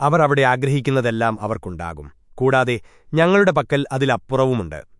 അവർ അവിടെ ആഗ്രഹിക്കുന്നതെല്ലാം അവർക്കുണ്ടാകും. കൂടാതെ ഞങ്ങളുടെ പക്കൽ അതിലപ്പുറവുമുണ്ട്.